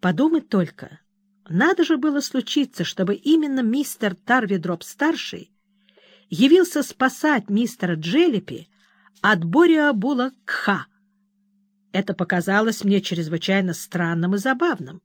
Подумать только, надо же было случиться, чтобы именно мистер Тарвидроп-старший явился спасать мистера Джеллипи от Бориабула Кха. Это показалось мне чрезвычайно странным и забавным.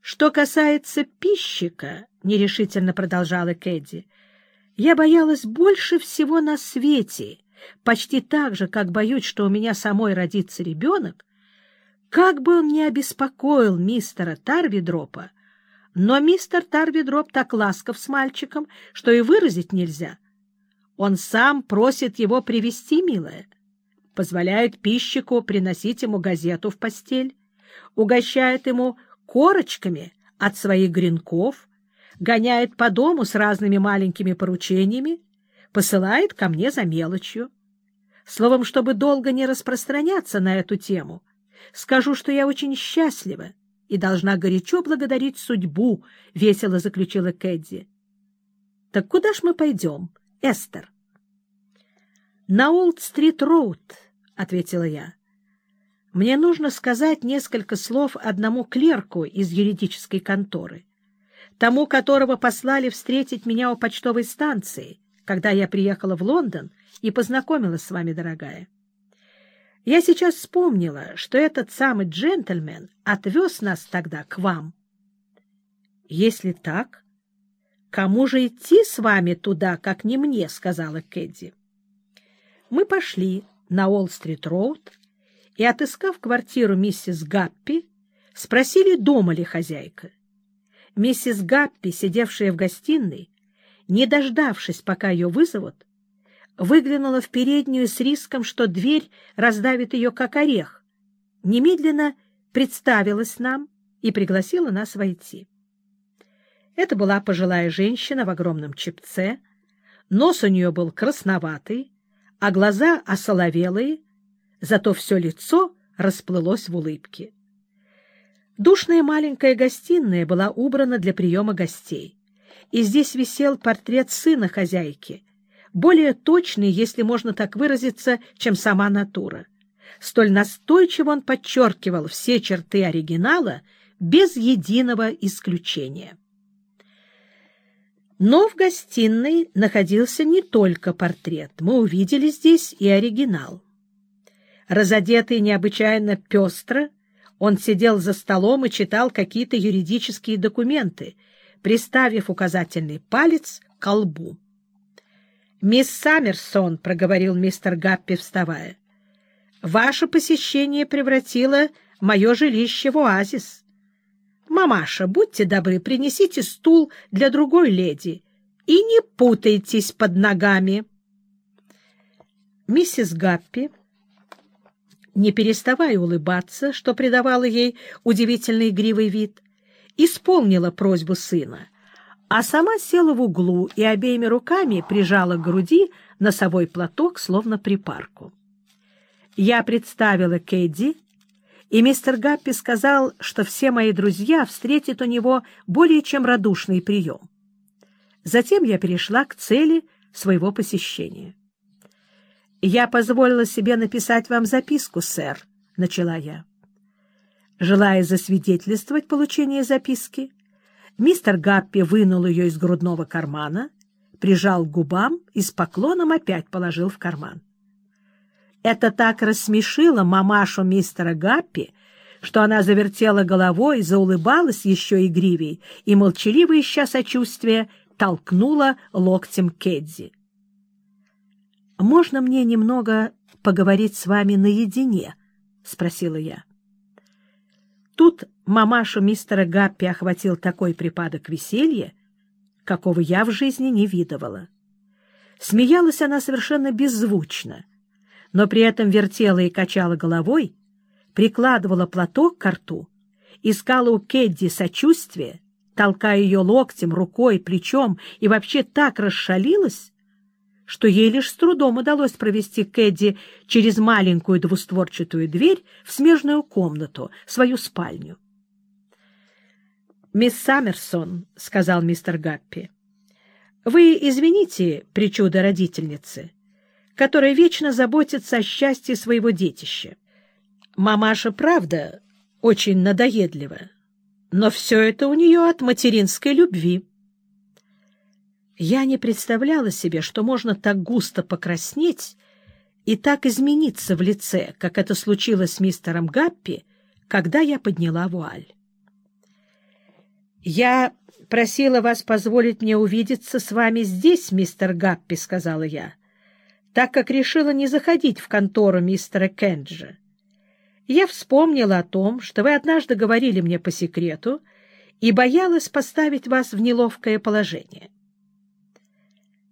Что касается пищика, — нерешительно продолжала Кэдди, — я боялась больше всего на свете, почти так же, как боюсь, что у меня самой родится ребенок, как бы он ни обеспокоил мистера Тарвидропа, но мистер Тарвидроп так ласков с мальчиком, что и выразить нельзя. Он сам просит его привести, милая, позволяет пищику приносить ему газету в постель, угощает ему корочками от своих гренков, гоняет по дому с разными маленькими поручениями, посылает ко мне за мелочью. Словом, чтобы долго не распространяться на эту тему, скажу, что я очень счастлива и должна горячо благодарить судьбу, — весело заключила Кэдди. — Так куда ж мы пойдем, Эстер? — На Олд-стрит-роуд, — ответила я. — Мне нужно сказать несколько слов одному клерку из юридической конторы, тому, которого послали встретить меня у почтовой станции, когда я приехала в Лондон и познакомилась с вами, дорогая. — я сейчас вспомнила, что этот самый джентльмен отвез нас тогда к вам. — Если так, кому же идти с вами туда, как не мне? — сказала Кэдди. Мы пошли на Уолл-стрит-роуд и, отыскав квартиру миссис Гаппи, спросили, дома ли хозяйка. Миссис Гаппи, сидевшая в гостиной, не дождавшись, пока ее вызовут, выглянула в переднюю с риском, что дверь раздавит ее как орех. Немедленно представилась нам и пригласила нас войти. Это была пожилая женщина в огромном чепце, нос у нее был красноватый, а глаза осоловелые, зато все лицо расплылось в улыбке. Душная маленькая гостиная была убрана для приема гостей, и здесь висел портрет сына хозяйки — более точный, если можно так выразиться, чем сама натура. Столь настойчиво он подчеркивал все черты оригинала без единого исключения. Но в гостиной находился не только портрет. Мы увидели здесь и оригинал. Разодетый необычайно пестро, он сидел за столом и читал какие-то юридические документы, приставив указательный палец к колбу. «Мисс Саммерсон», — проговорил мистер Гаппи, вставая, — «ваше посещение превратило мое жилище в оазис. Мамаша, будьте добры, принесите стул для другой леди и не путайтесь под ногами». Миссис Гаппи, не переставая улыбаться, что придавало ей удивительный игривый вид, исполнила просьбу сына — а сама села в углу и обеими руками прижала к груди носовой платок, словно припарку. Я представила Кэдди, и мистер Гаппи сказал, что все мои друзья встретят у него более чем радушный прием. Затем я перешла к цели своего посещения. «Я позволила себе написать вам записку, сэр», — начала я. Желая засвидетельствовать получение записки, Мистер Гаппи вынул ее из грудного кармана, прижал к губам и с поклоном опять положил в карман. Это так рассмешило мамашу мистера Гаппи, что она завертела головой, заулыбалась еще игривей и, молчаливо ища сочувствия, толкнула локтем Кедзи. «Можно мне немного поговорить с вами наедине?» — спросила я. Тут мамашу мистера Гаппи охватил такой припадок веселья, какого я в жизни не видывала. Смеялась она совершенно беззвучно, но при этом вертела и качала головой, прикладывала платок к рту, искала у Кедди сочувствие, толкая ее локтем, рукой, плечом и вообще так расшалилась, что ей лишь с трудом удалось провести Кэдди через маленькую двустворчатую дверь в смежную комнату, свою спальню. «Мисс Саммерсон», — сказал мистер Гаппи, — «вы извините причуды родительницы, которая вечно заботится о счастье своего детища. Мамаша, правда, очень надоедливая, но все это у нее от материнской любви. Я не представляла себе, что можно так густо покраснеть и так измениться в лице, как это случилось с мистером Гаппи, когда я подняла вуаль. «Я просила вас позволить мне увидеться с вами здесь, мистер Гаппи», — сказала я, так как решила не заходить в контору мистера Кенджа. Я вспомнила о том, что вы однажды говорили мне по секрету, и боялась поставить вас в неловкое положение.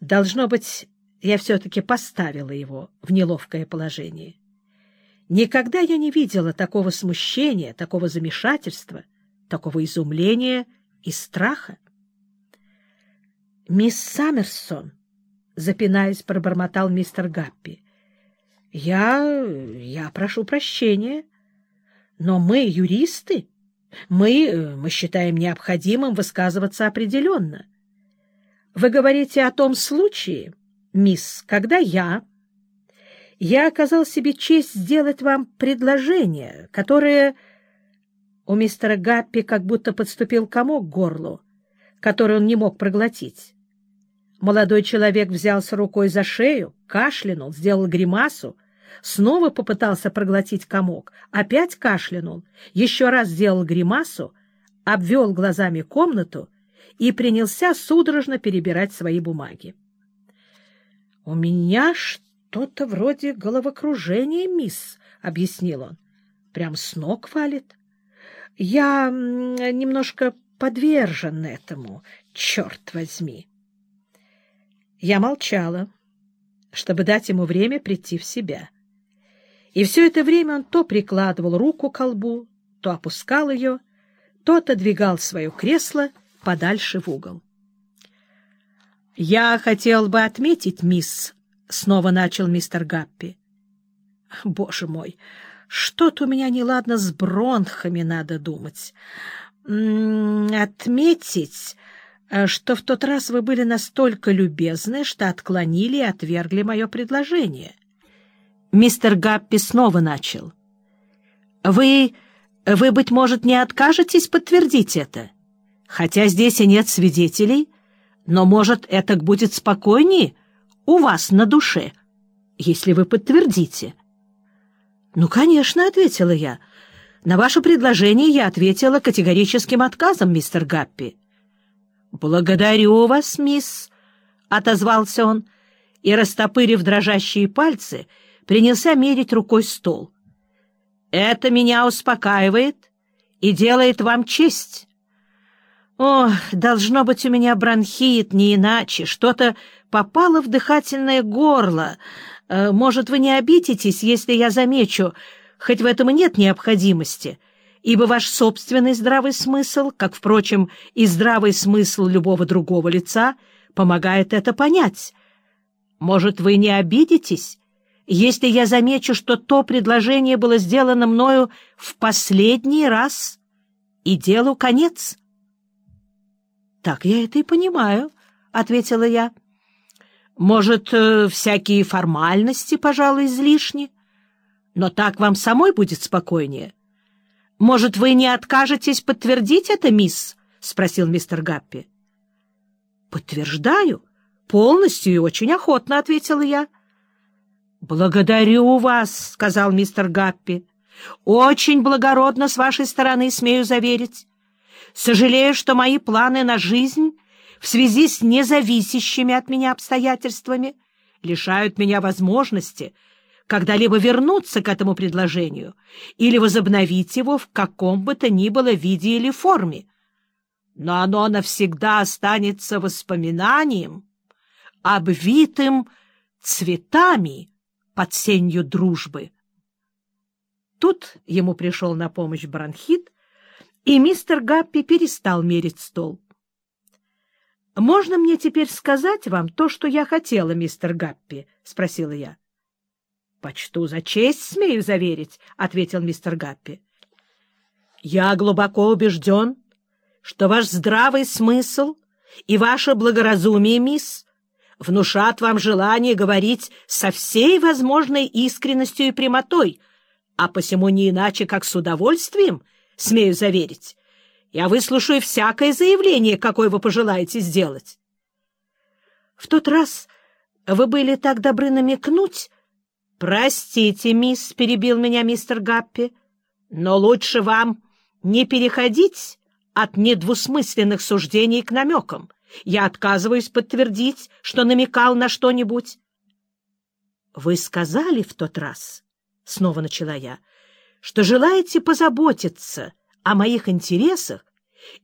Должно быть, я все-таки поставила его в неловкое положение. Никогда я не видела такого смущения, такого замешательства, такого изумления и страха. «Мисс Саммерсон», — запинаясь, пробормотал мистер Гаппи, — «я... я прошу прощения, но мы юристы, мы... мы считаем необходимым высказываться определенно». Вы говорите о том случае, мисс, когда я... Я оказал себе честь сделать вам предложение, которое... У мистера Гаппи как будто подступил комок к горлу, который он не мог проглотить. Молодой человек взялся рукой за шею, кашлянул, сделал гримасу, снова попытался проглотить комок, опять кашлянул, еще раз сделал гримасу, обвел глазами комнату и принялся судорожно перебирать свои бумаги. — У меня что-то вроде головокружения, мисс, — объяснил он. — Прям с ног валит. Я немножко подвержен этому, черт возьми. Я молчала, чтобы дать ему время прийти в себя. И все это время он то прикладывал руку к колбу, то опускал ее, то отодвигал свое кресло — подальше в угол. «Я хотел бы отметить, мисс», — снова начал мистер Гаппи. «Боже мой, что-то у меня неладно с бронхами, надо думать. отметить, э, что в тот раз вы были настолько любезны, что отклонили и отвергли мое предложение». Мистер Гаппи снова начал. «Вы, вы, быть может, не откажетесь подтвердить это?» Хотя здесь и нет свидетелей, но, может, это будет спокойнее у вас на душе, если вы подтвердите. — Ну, конечно, — ответила я. На ваше предложение я ответила категорическим отказом, мистер Гаппи. — Благодарю вас, мисс, — отозвался он, и, растопырив дрожащие пальцы, принялся мерить рукой стол. — Это меня успокаивает и делает вам честь. О, должно быть, у меня бронхит, не иначе. Что-то попало в дыхательное горло. Э, может, вы не обидитесь, если я замечу, хоть в этом и нет необходимости, ибо ваш собственный здравый смысл, как, впрочем, и здравый смысл любого другого лица, помогает это понять. Может, вы не обидитесь, если я замечу, что то предложение было сделано мною в последний раз, и делу конец?» Так я это и понимаю, — ответила я. Может, э, всякие формальности, пожалуй, излишни? Но так вам самой будет спокойнее. Может, вы не откажетесь подтвердить это, мисс? — спросил мистер Гаппи. — Подтверждаю. Полностью и очень охотно, — ответила я. — Благодарю вас, — сказал мистер Гаппи. — Очень благородно с вашей стороны, смею заверить. Сожалею, что мои планы на жизнь в связи с независящими от меня обстоятельствами лишают меня возможности когда-либо вернуться к этому предложению или возобновить его в каком бы то ни было виде или форме. Но оно навсегда останется воспоминанием, обвитым цветами под сенью дружбы. Тут ему пришел на помощь бронхит, и мистер Гаппи перестал мерить стол. «Можно мне теперь сказать вам то, что я хотела, мистер Гаппи?» — спросила я. «Почту за честь, смею заверить», — ответил мистер Гаппи. «Я глубоко убежден, что ваш здравый смысл и ваше благоразумие, мисс, внушат вам желание говорить со всей возможной искренностью и прямотой, а посему не иначе, как с удовольствием, смею заверить. Я выслушаю всякое заявление, какое вы пожелаете сделать. В тот раз вы были так добры намекнуть... — Простите, мисс, — перебил меня мистер Гаппи, — но лучше вам не переходить от недвусмысленных суждений к намекам. Я отказываюсь подтвердить, что намекал на что-нибудь. — Вы сказали в тот раз, — снова начала я, — что желаете позаботиться о моих интересах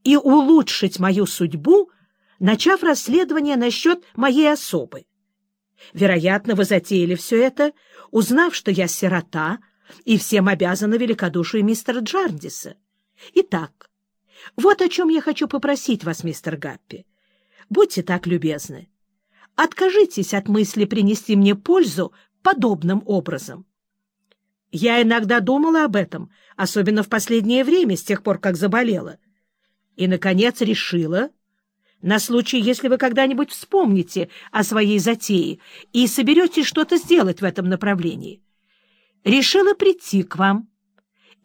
и улучшить мою судьбу, начав расследование насчет моей особы. Вероятно, вы затеяли все это, узнав, что я сирота и всем обязана великодушию мистера Джардиса. Итак, вот о чем я хочу попросить вас, мистер Гаппи. Будьте так любезны. Откажитесь от мысли принести мне пользу подобным образом. Я иногда думала об этом, особенно в последнее время, с тех пор, как заболела. И, наконец, решила, на случай, если вы когда-нибудь вспомните о своей затее и соберетесь что-то сделать в этом направлении. Решила прийти к вам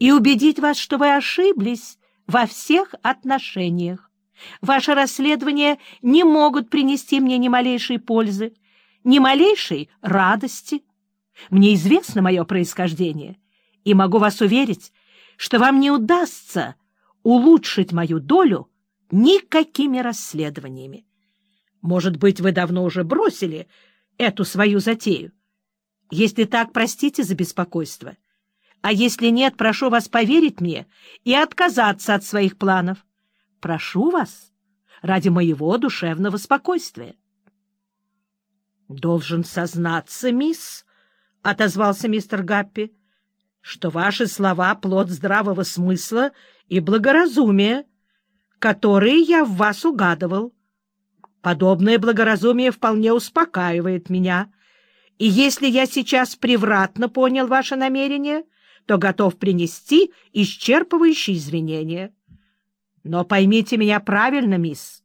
и убедить вас, что вы ошиблись во всех отношениях. Ваши расследования не могут принести мне ни малейшей пользы, ни малейшей радости. Мне известно мое происхождение, и могу вас уверить, что вам не удастся улучшить мою долю никакими расследованиями. Может быть, вы давно уже бросили эту свою затею? Если так, простите за беспокойство. А если нет, прошу вас поверить мне и отказаться от своих планов. Прошу вас ради моего душевного спокойствия. — Должен сознаться, мисс, — отозвался мистер Гаппи, — что ваши слова — плод здравого смысла и благоразумия, которые я в вас угадывал. Подобное благоразумие вполне успокаивает меня, и если я сейчас превратно понял ваше намерение, то готов принести исчерпывающие извинения. Но поймите меня правильно, мисс,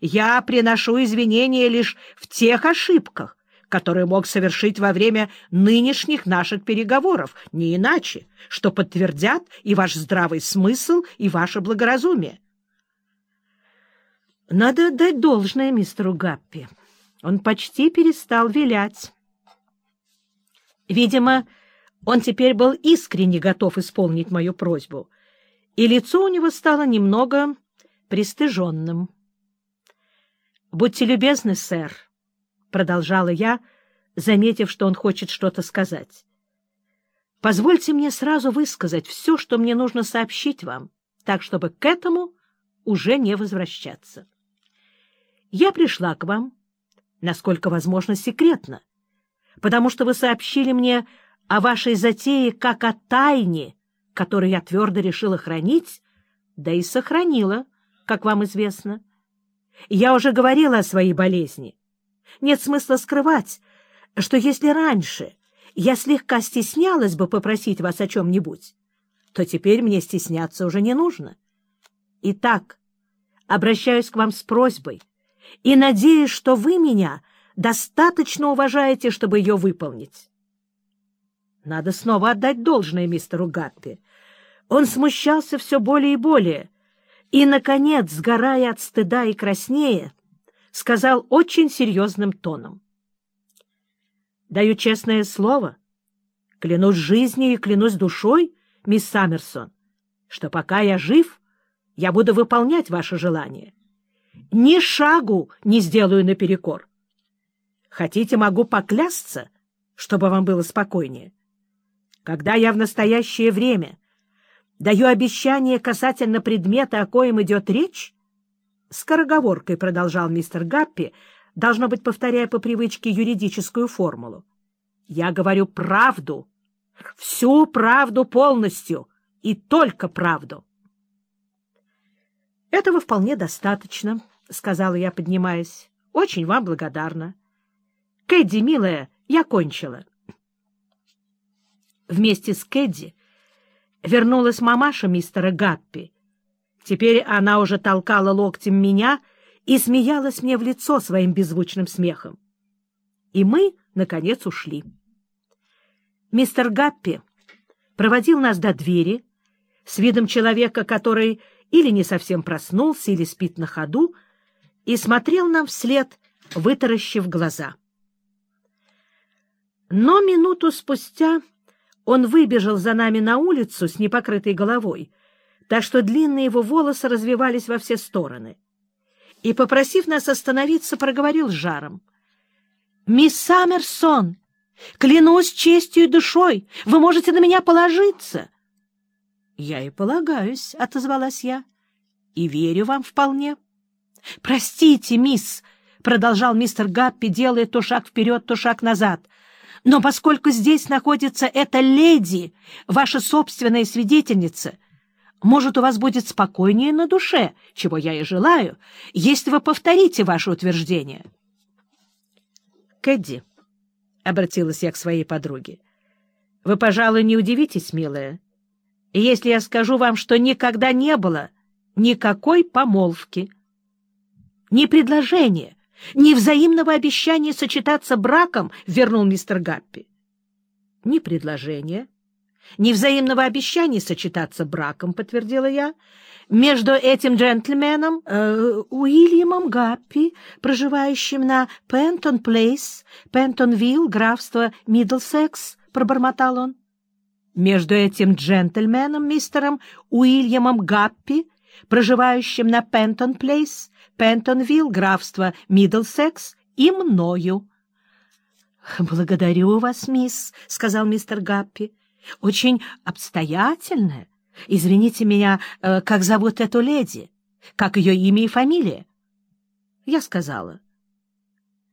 я приношу извинения лишь в тех ошибках, которые мог совершить во время нынешних наших переговоров, не иначе, что подтвердят и ваш здравый смысл, и ваше благоразумие. Надо отдать должное мистеру Гаппи. Он почти перестал вилять. Видимо, он теперь был искренне готов исполнить мою просьбу, и лицо у него стало немного пристыженным. «Будьте любезны, сэр», — продолжала я, заметив, что он хочет что-то сказать. «Позвольте мне сразу высказать все, что мне нужно сообщить вам, так, чтобы к этому уже не возвращаться. Я пришла к вам, насколько возможно, секретно, потому что вы сообщили мне о вашей затее как о тайне, которую я твердо решила хранить, да и сохранила, как вам известно. Я уже говорила о своей болезни. Нет смысла скрывать, что если раньше я слегка стеснялась бы попросить вас о чем-нибудь, то теперь мне стесняться уже не нужно. Итак, обращаюсь к вам с просьбой и надеюсь, что вы меня достаточно уважаете, чтобы ее выполнить. Надо снова отдать должное мистеру Гаппи. Он смущался все более и более, и, наконец, сгорая от стыда и краснея, сказал очень серьезным тоном. «Даю честное слово, клянусь жизнью и клянусь душой, мисс Саммерсон, что пока я жив, я буду выполнять ваше желание. Ни шагу не сделаю наперекор. Хотите, могу поклясться, чтобы вам было спокойнее. Когда я в настоящее время даю обещание касательно предмета, о коем идет речь, скороговоркой продолжал мистер Гаппи, должно быть, повторяя по привычке юридическую формулу. Я говорю правду, всю правду полностью и только правду. Этого вполне достаточно, — сказала я, поднимаясь. — Очень вам благодарна. — Кэдди, милая, я кончила. Вместе с Кэдди вернулась мамаша мистера Гаппи. Теперь она уже толкала локтем меня и смеялась мне в лицо своим беззвучным смехом. И мы, наконец, ушли. Мистер Гаппи проводил нас до двери с видом человека, который или не совсем проснулся, или спит на ходу, и смотрел нам вслед, вытаращив глаза. Но минуту спустя он выбежал за нами на улицу с непокрытой головой, так что длинные его волосы развивались во все стороны, и, попросив нас остановиться, проговорил с жаром. — Мисс Саммерсон, клянусь честью и душой, вы можете на меня положиться. — Я и полагаюсь, — отозвалась я, — и верю вам вполне. — Простите, мисс, — продолжал мистер Гаппи, делая то шаг вперед, то шаг назад, — но поскольку здесь находится эта леди, ваша собственная свидетельница, может, у вас будет спокойнее на душе, чего я и желаю, если вы повторите ваше утверждение. Кэдди, — обратилась я к своей подруге, — вы, пожалуй, не удивитесь, милая, если я скажу вам, что никогда не было никакой помолвки, ни предложения, ни взаимного обещания сочетаться браком, — вернул мистер Гаппи. Ни предложения, ни взаимного обещания сочетаться браком, — подтвердила я, — между этим джентльменом, э, Уильямом Гаппи, проживающим на Пентон Плейс, Пентонвилл, графство Миддлсекс, — пробормотал он. Между этим джентльменом, мистером Уильямом Гаппи, проживающим на Пентон Плейс, Пентонвилл, графство Миддлсекс, и мною. — Благодарю вас, мисс, — сказал мистер Гаппи очень обстоятельно. Извините меня, э, как зовут эту леди? Как ее имя и фамилия? Я сказала.